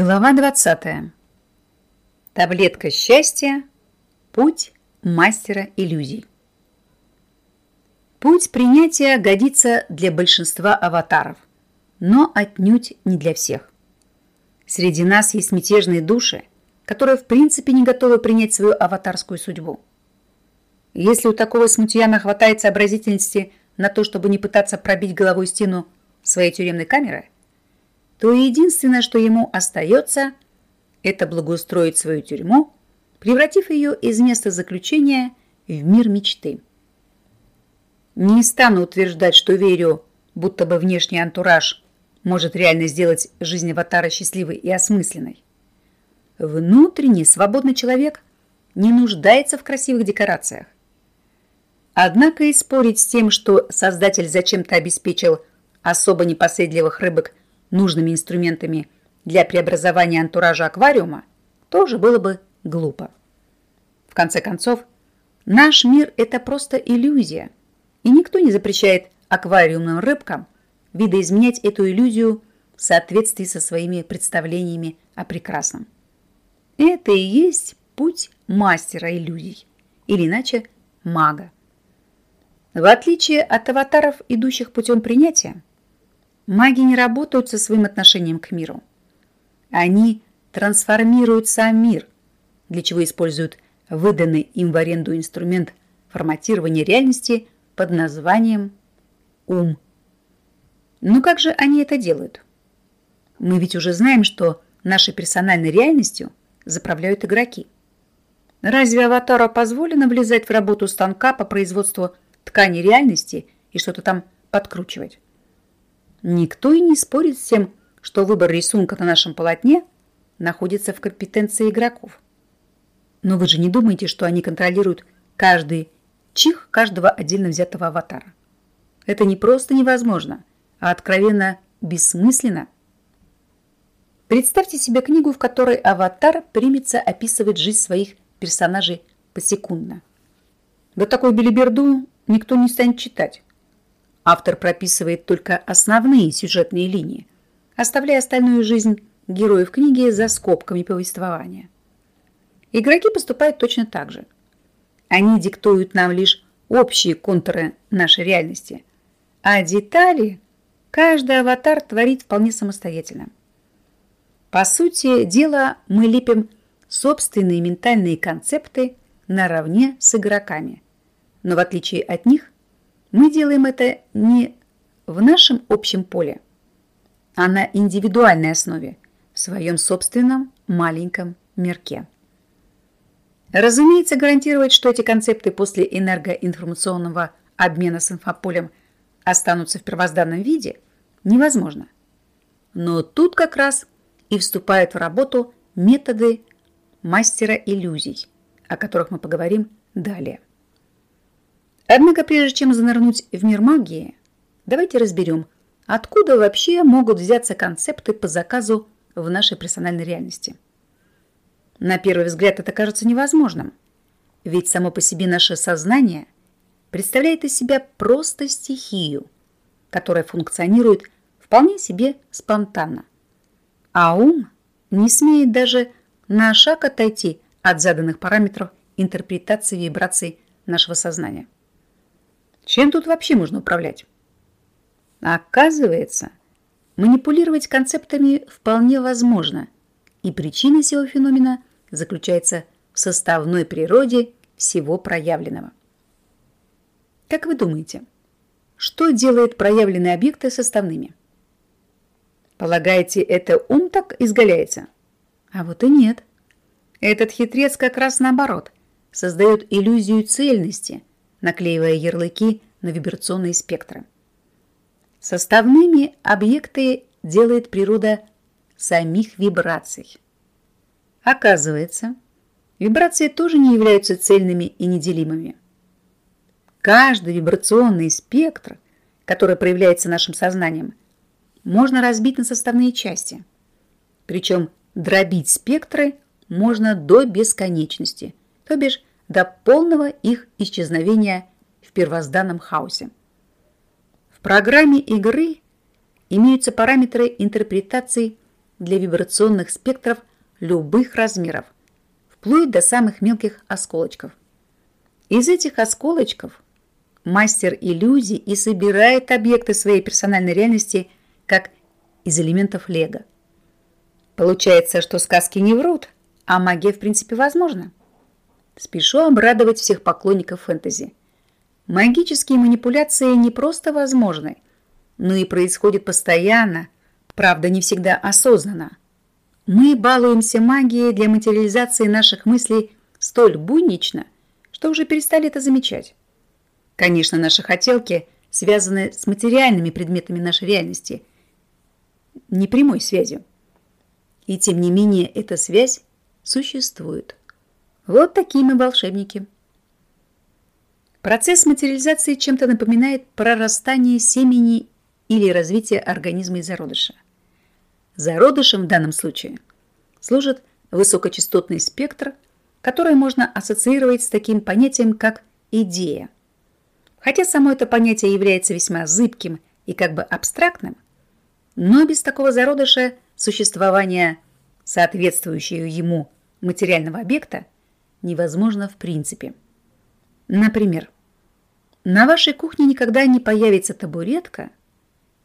Глава 20. Таблетка счастья. Путь мастера иллюзий. Путь принятия годится для большинства аватаров, но отнюдь не для всех. Среди нас есть мятежные души, которые в принципе не готовы принять свою аватарскую судьбу. Если у такого смутьяна хватает сообразительности на то, чтобы не пытаться пробить головой стену своей тюремной камеры – то единственное, что ему остается, это благоустроить свою тюрьму, превратив ее из места заключения в мир мечты. Не стану утверждать, что верю, будто бы внешний антураж может реально сделать жизнь аватара счастливой и осмысленной. Внутренний свободный человек не нуждается в красивых декорациях. Однако и спорить с тем, что создатель зачем-то обеспечил особо непоседливых рыбок нужными инструментами для преобразования антуража аквариума, тоже было бы глупо. В конце концов, наш мир – это просто иллюзия, и никто не запрещает аквариумным рыбкам видоизменять эту иллюзию в соответствии со своими представлениями о прекрасном. Это и есть путь мастера иллюзий, или иначе мага. В отличие от аватаров, идущих путем принятия, Маги не работают со своим отношением к миру. Они трансформируют сам мир, для чего используют выданный им в аренду инструмент форматирования реальности под названием ум. Но как же они это делают? Мы ведь уже знаем, что нашей персональной реальностью заправляют игроки. Разве аватару позволено влезать в работу станка по производству ткани реальности и что-то там подкручивать? Никто и не спорит с тем, что выбор рисунка на нашем полотне находится в компетенции игроков. Но вы же не думаете, что они контролируют каждый чих каждого отдельно взятого аватара. Это не просто невозможно, а откровенно бессмысленно. Представьте себе книгу, в которой аватар примется описывать жизнь своих персонажей посекундно. Вот такую белиберду никто не станет читать. Автор прописывает только основные сюжетные линии, оставляя остальную жизнь героев книги за скобками повествования. Игроки поступают точно так же. Они диктуют нам лишь общие контуры нашей реальности, а детали каждый аватар творит вполне самостоятельно. По сути дела, мы лепим собственные ментальные концепты наравне с игроками, но в отличие от них – мы делаем это не в нашем общем поле, а на индивидуальной основе, в своем собственном маленьком мирке. Разумеется, гарантировать, что эти концепты после энергоинформационного обмена с инфополем останутся в первозданном виде, невозможно. Но тут как раз и вступают в работу методы мастера иллюзий, о которых мы поговорим далее. Однако прежде чем занырнуть в мир магии, давайте разберем, откуда вообще могут взяться концепты по заказу в нашей персональной реальности. На первый взгляд это кажется невозможным, ведь само по себе наше сознание представляет из себя просто стихию, которая функционирует вполне себе спонтанно. А ум не смеет даже на шаг отойти от заданных параметров интерпретации вибраций нашего сознания. Чем тут вообще можно управлять? Оказывается, манипулировать концептами вполне возможно, и причина всего феномена заключается в составной природе всего проявленного. Как вы думаете, что делает проявленные объекты составными? Полагаете, это ум так изгаляется? А вот и нет. Этот хитрец как раз наоборот, создает иллюзию цельности – наклеивая ярлыки на вибрационные спектры. Составными объекты делает природа самих вибраций. Оказывается, вибрации тоже не являются цельными и неделимыми. Каждый вибрационный спектр, который проявляется нашим сознанием, можно разбить на составные части. Причем дробить спектры можно до бесконечности, то бишь до полного их исчезновения в первозданном хаосе. В программе игры имеются параметры интерпретации для вибрационных спектров любых размеров, вплоть до самых мелких осколочков. Из этих осколочков мастер иллюзий и собирает объекты своей персональной реальности как из элементов лего. Получается, что сказки не врут, а магия в принципе возможна. Спешу обрадовать всех поклонников фэнтези. Магические манипуляции не просто возможны, но и происходят постоянно, правда, не всегда осознанно. Мы балуемся магией для материализации наших мыслей столь буднично, что уже перестали это замечать. Конечно, наши хотелки связаны с материальными предметами нашей реальности, не прямой связью. И тем не менее эта связь существует. Вот такие мы волшебники. Процесс материализации чем-то напоминает прорастание семени или развитие организма из зародыша. Зародышем в данном случае служит высокочастотный спектр, который можно ассоциировать с таким понятием, как идея. Хотя само это понятие является весьма зыбким и как бы абстрактным, но без такого зародыша существования соответствующего ему материального объекта невозможно в принципе. Например, на вашей кухне никогда не появится табуретка,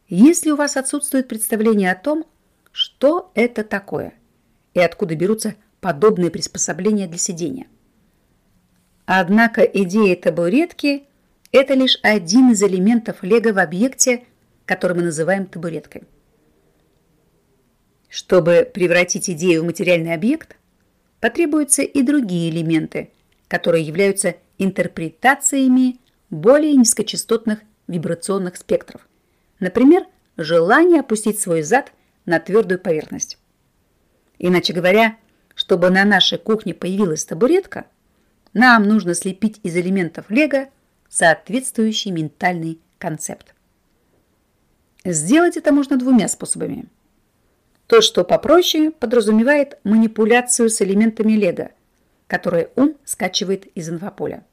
если у вас отсутствует представление о том, что это такое и откуда берутся подобные приспособления для сидения. Однако идея табуретки – это лишь один из элементов лего в объекте, который мы называем табуреткой. Чтобы превратить идею в материальный объект, потребуются и другие элементы, которые являются интерпретациями более низкочастотных вибрационных спектров. Например, желание опустить свой зад на твердую поверхность. Иначе говоря, чтобы на нашей кухне появилась табуретка, нам нужно слепить из элементов лего соответствующий ментальный концепт. Сделать это можно двумя способами. То, что попроще, подразумевает манипуляцию с элементами лего, которые ум скачивает из инфополя.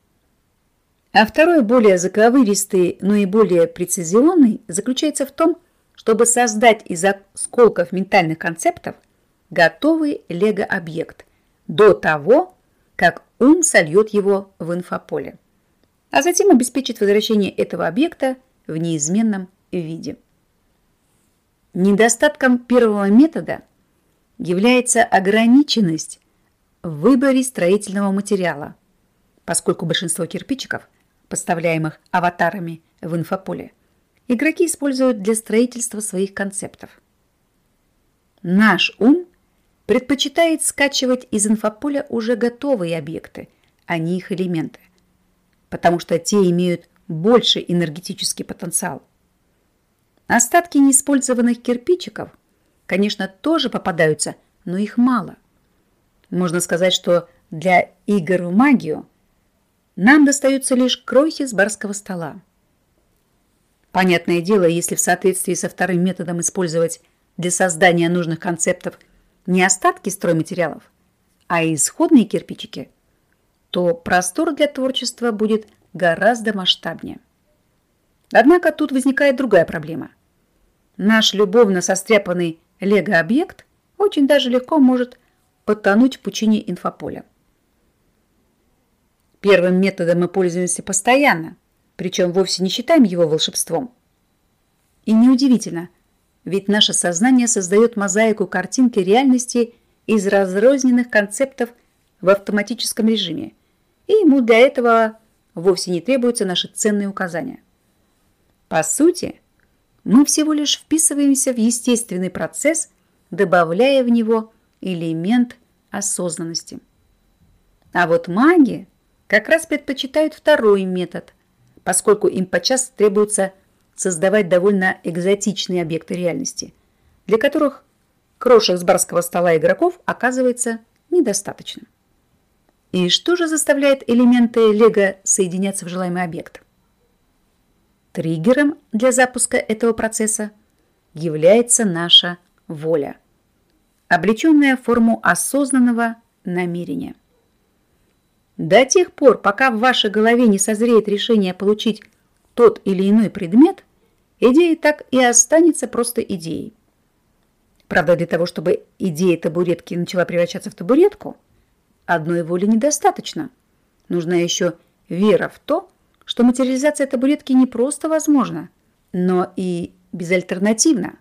А второй, более заковыристый, но и более прецизионный, заключается в том, чтобы создать из осколков ментальных концептов готовый лего-объект до того, как ум сольет его в инфополе, а затем обеспечить возвращение этого объекта в неизменном виде. Недостатком первого метода является ограниченность в выборе строительного материала, поскольку большинство кирпичиков – поставляемых аватарами в инфополе, игроки используют для строительства своих концептов. Наш ум предпочитает скачивать из инфополя уже готовые объекты, а не их элементы, потому что те имеют больше энергетический потенциал. Остатки неиспользованных кирпичиков, конечно, тоже попадаются, но их мало. Можно сказать, что для игр в магию нам достаются лишь крохи с барского стола. Понятное дело, если в соответствии со вторым методом использовать для создания нужных концептов не остатки стройматериалов, а исходные кирпичики, то простор для творчества будет гораздо масштабнее. Однако тут возникает другая проблема. Наш любовно состряпанный лего-объект очень даже легко может потонуть в пучине инфополя. Первым методом мы пользуемся постоянно, причем вовсе не считаем его волшебством. И неудивительно, ведь наше сознание создает мозаику картинки реальности из разрозненных концептов в автоматическом режиме, и ему для этого вовсе не требуются наши ценные указания. По сути, мы всего лишь вписываемся в естественный процесс, добавляя в него элемент осознанности. А вот магия как раз предпочитают второй метод, поскольку им подчас требуется создавать довольно экзотичные объекты реальности, для которых крошек с барского стола игроков оказывается недостаточно. И что же заставляет элементы Лего соединяться в желаемый объект? Триггером для запуска этого процесса является наша воля, облеченная в форму осознанного намерения. До тех пор, пока в вашей голове не созреет решение получить тот или иной предмет, идея так и останется просто идеей. Правда, для того, чтобы идея табуретки начала превращаться в табуретку, одной воли недостаточно. Нужна еще вера в то, что материализация табуретки не просто возможна, но и безальтернативна.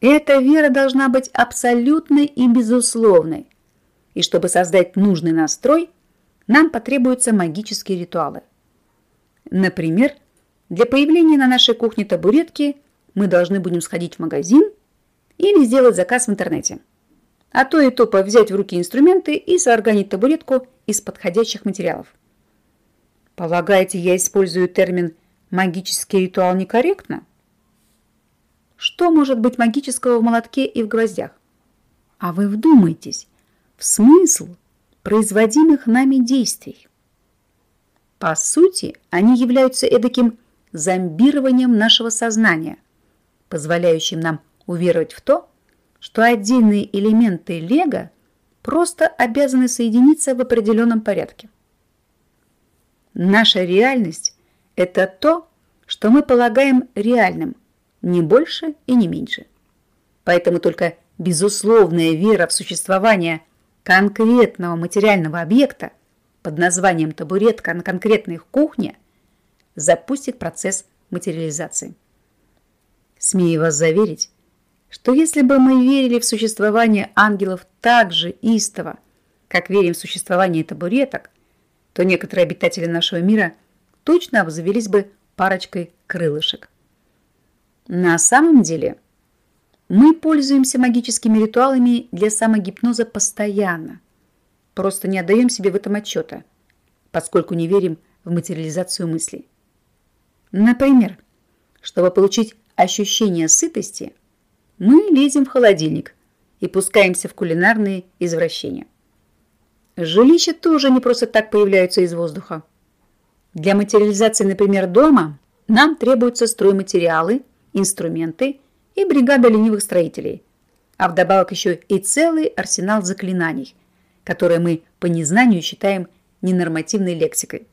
Эта вера должна быть абсолютной и безусловной. И чтобы создать нужный настрой, нам потребуются магические ритуалы. Например, для появления на нашей кухне табуретки мы должны будем сходить в магазин или сделать заказ в интернете. А то и то взять в руки инструменты и соорганить табуретку из подходящих материалов. Полагаете, я использую термин «магический ритуал» некорректно? Что может быть магического в молотке и в гвоздях? А вы вдумайтесь в смысл производимых нами действий. По сути, они являются эдаким зомбированием нашего сознания, позволяющим нам уверовать в то, что отдельные элементы Лего просто обязаны соединиться в определенном порядке. Наша реальность – это то, что мы полагаем реальным, не больше и не меньше. Поэтому только безусловная вера в существование конкретного материального объекта под названием табуретка на конкретной кухне запустит процесс материализации. Смею вас заверить, что если бы мы верили в существование ангелов так же истово, как верим в существование табуреток, то некоторые обитатели нашего мира точно обзавелись бы парочкой крылышек. На самом деле мы пользуемся магическими ритуалами для самогипноза постоянно. Просто не отдаем себе в этом отчета, поскольку не верим в материализацию мыслей. Например, чтобы получить ощущение сытости – мы лезем в холодильник и пускаемся в кулинарные извращения. Жилища тоже не просто так появляются из воздуха. Для материализации, например, дома нам требуются стройматериалы, инструменты и бригада ленивых строителей, а вдобавок еще и целый арсенал заклинаний, которые мы по незнанию считаем ненормативной лексикой.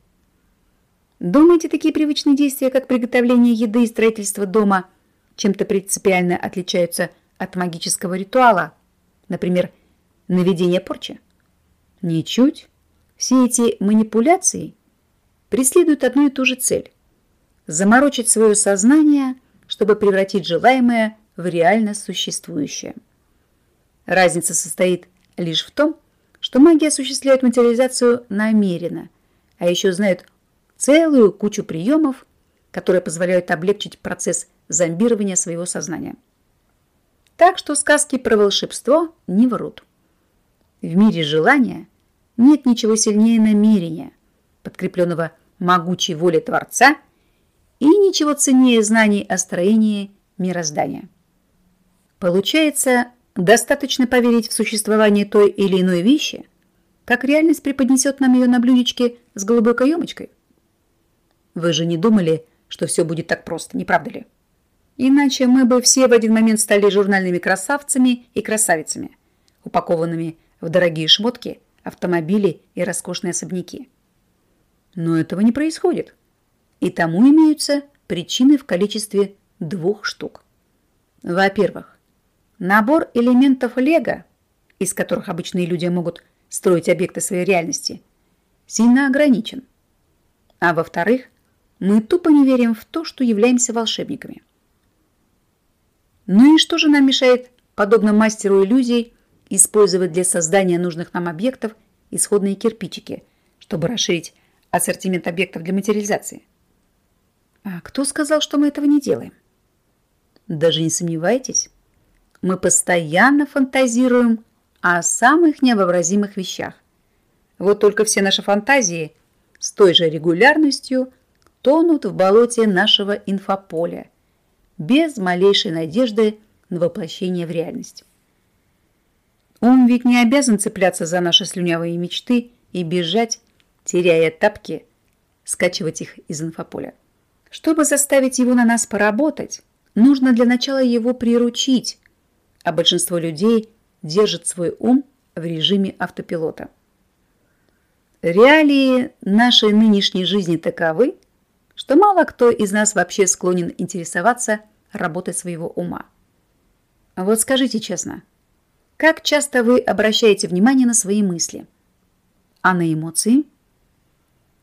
Думаете, такие привычные действия, как приготовление еды и строительство дома – чем-то принципиально отличаются от магического ритуала, например, наведение порчи? Ничуть. Все эти манипуляции преследуют одну и ту же цель – заморочить свое сознание, чтобы превратить желаемое в реально существующее. Разница состоит лишь в том, что маги осуществляют материализацию намеренно, а еще знают целую кучу приемов, которые позволяют облегчить процесс зомбирования своего сознания. Так что сказки про волшебство не врут. В мире желания нет ничего сильнее намерения, подкрепленного могучей волей Творца, и ничего ценнее знаний о строении мироздания. Получается, достаточно поверить в существование той или иной вещи, как реальность преподнесет нам ее на блюдечке с голубой каемочкой. Вы же не думали, что все будет так просто, не правда ли? Иначе мы бы все в один момент стали журнальными красавцами и красавицами, упакованными в дорогие шмотки, автомобили и роскошные особняки. Но этого не происходит. И тому имеются причины в количестве двух штук. Во-первых, набор элементов Лего, из которых обычные люди могут строить объекты своей реальности, сильно ограничен. А во-вторых, мы тупо не верим в то, что являемся волшебниками. Ну и что же нам мешает, подобно мастеру иллюзий, использовать для создания нужных нам объектов исходные кирпичики, чтобы расширить ассортимент объектов для материализации? А кто сказал, что мы этого не делаем? Даже не сомневайтесь, мы постоянно фантазируем о самых невообразимых вещах. Вот только все наши фантазии с той же регулярностью тонут в болоте нашего инфополя – без малейшей надежды на воплощение в реальность. Ум ведь не обязан цепляться за наши слюнявые мечты и бежать, теряя тапки, скачивать их из инфополя. Чтобы заставить его на нас поработать, нужно для начала его приручить, а большинство людей держит свой ум в режиме автопилота. Реалии нашей нынешней жизни таковы, что мало кто из нас вообще склонен интересоваться работой своего ума. Вот скажите честно, как часто вы обращаете внимание на свои мысли? А на эмоции?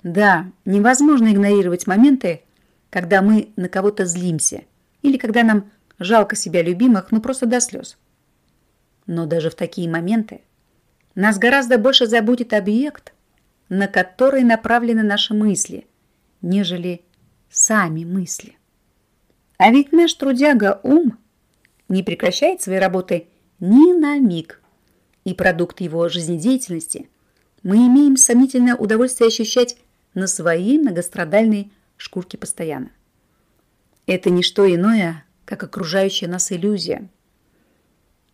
Да, невозможно игнорировать моменты, когда мы на кого-то злимся или когда нам жалко себя любимых, ну просто до слез. Но даже в такие моменты нас гораздо больше заботит объект, на который направлены наши мысли, нежели сами мысли. А ведь наш трудяга ум не прекращает своей работы ни на миг, и продукт его жизнедеятельности мы имеем сомнительное удовольствие ощущать на своей многострадальной шкурке постоянно. Это не что иное, как окружающая нас иллюзия.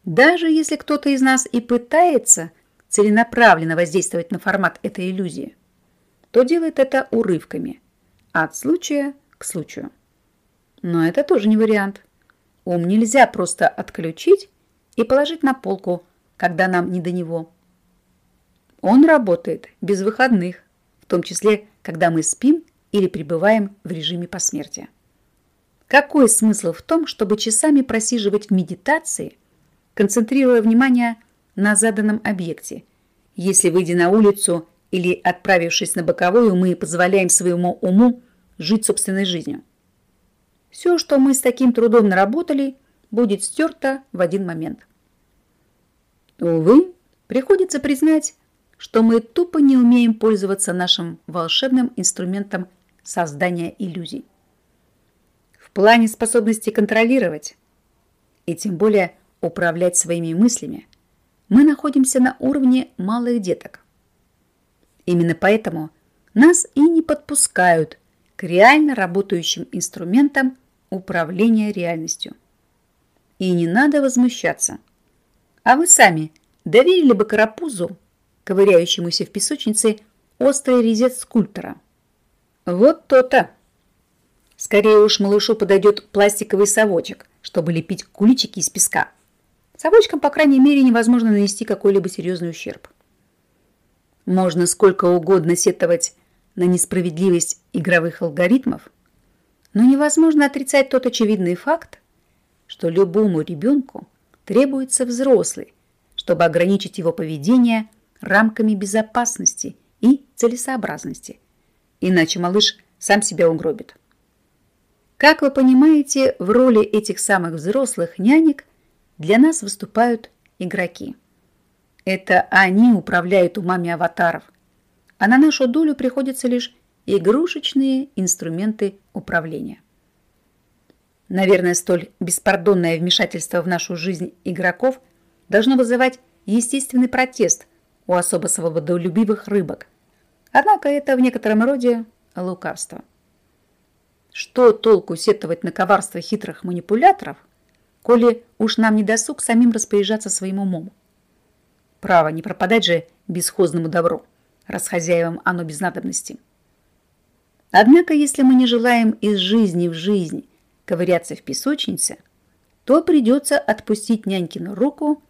Даже если кто-то из нас и пытается целенаправленно воздействовать на формат этой иллюзии, то делает это урывками, от случая к случаю. Но это тоже не вариант. Ум нельзя просто отключить и положить на полку, когда нам не до него. Он работает без выходных, в том числе, когда мы спим или пребываем в режиме посмертия. Какой смысл в том, чтобы часами просиживать в медитации, концентрируя внимание на заданном объекте, если, выйдя на улицу или отправившись на боковую, мы позволяем своему уму жить собственной жизнью? Все, что мы с таким трудом наработали, будет стерто в один момент. Увы, приходится признать, что мы тупо не умеем пользоваться нашим волшебным инструментом создания иллюзий. В плане способности контролировать и тем более управлять своими мыслями мы находимся на уровне малых деток. Именно поэтому нас и не подпускают к реально работающим инструментам управления реальностью. И не надо возмущаться. А вы сами доверили бы карапузу, ковыряющемуся в песочнице, острый резец скульптора? Вот то-то. Скорее уж малышу подойдет пластиковый совочек, чтобы лепить куличики из песка. Совочкам, по крайней мере, невозможно нанести какой-либо серьезный ущерб. Можно сколько угодно сетовать на несправедливость игровых алгоритмов, но невозможно отрицать тот очевидный факт, что любому ребенку требуется взрослый, чтобы ограничить его поведение рамками безопасности и целесообразности, иначе малыш сам себя угробит. Как вы понимаете, в роли этих самых взрослых нянек для нас выступают игроки. Это они управляют умами аватаров – а на нашу долю приходятся лишь игрушечные инструменты управления. Наверное, столь беспардонное вмешательство в нашу жизнь игроков должно вызывать естественный протест у особо свободолюбивых рыбок. Однако это в некотором роде лукавство. Что толку сетовать на коварство хитрых манипуляторов, коли уж нам не досуг самим распоряжаться своим умом? Право, не пропадать же бесхозному добру раз хозяевам оно без надобности. Однако, если мы не желаем из жизни в жизнь ковыряться в песочнице, то придется отпустить нянькину руку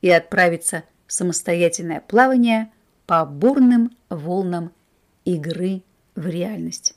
и отправиться в самостоятельное плавание по бурным волнам игры в реальность.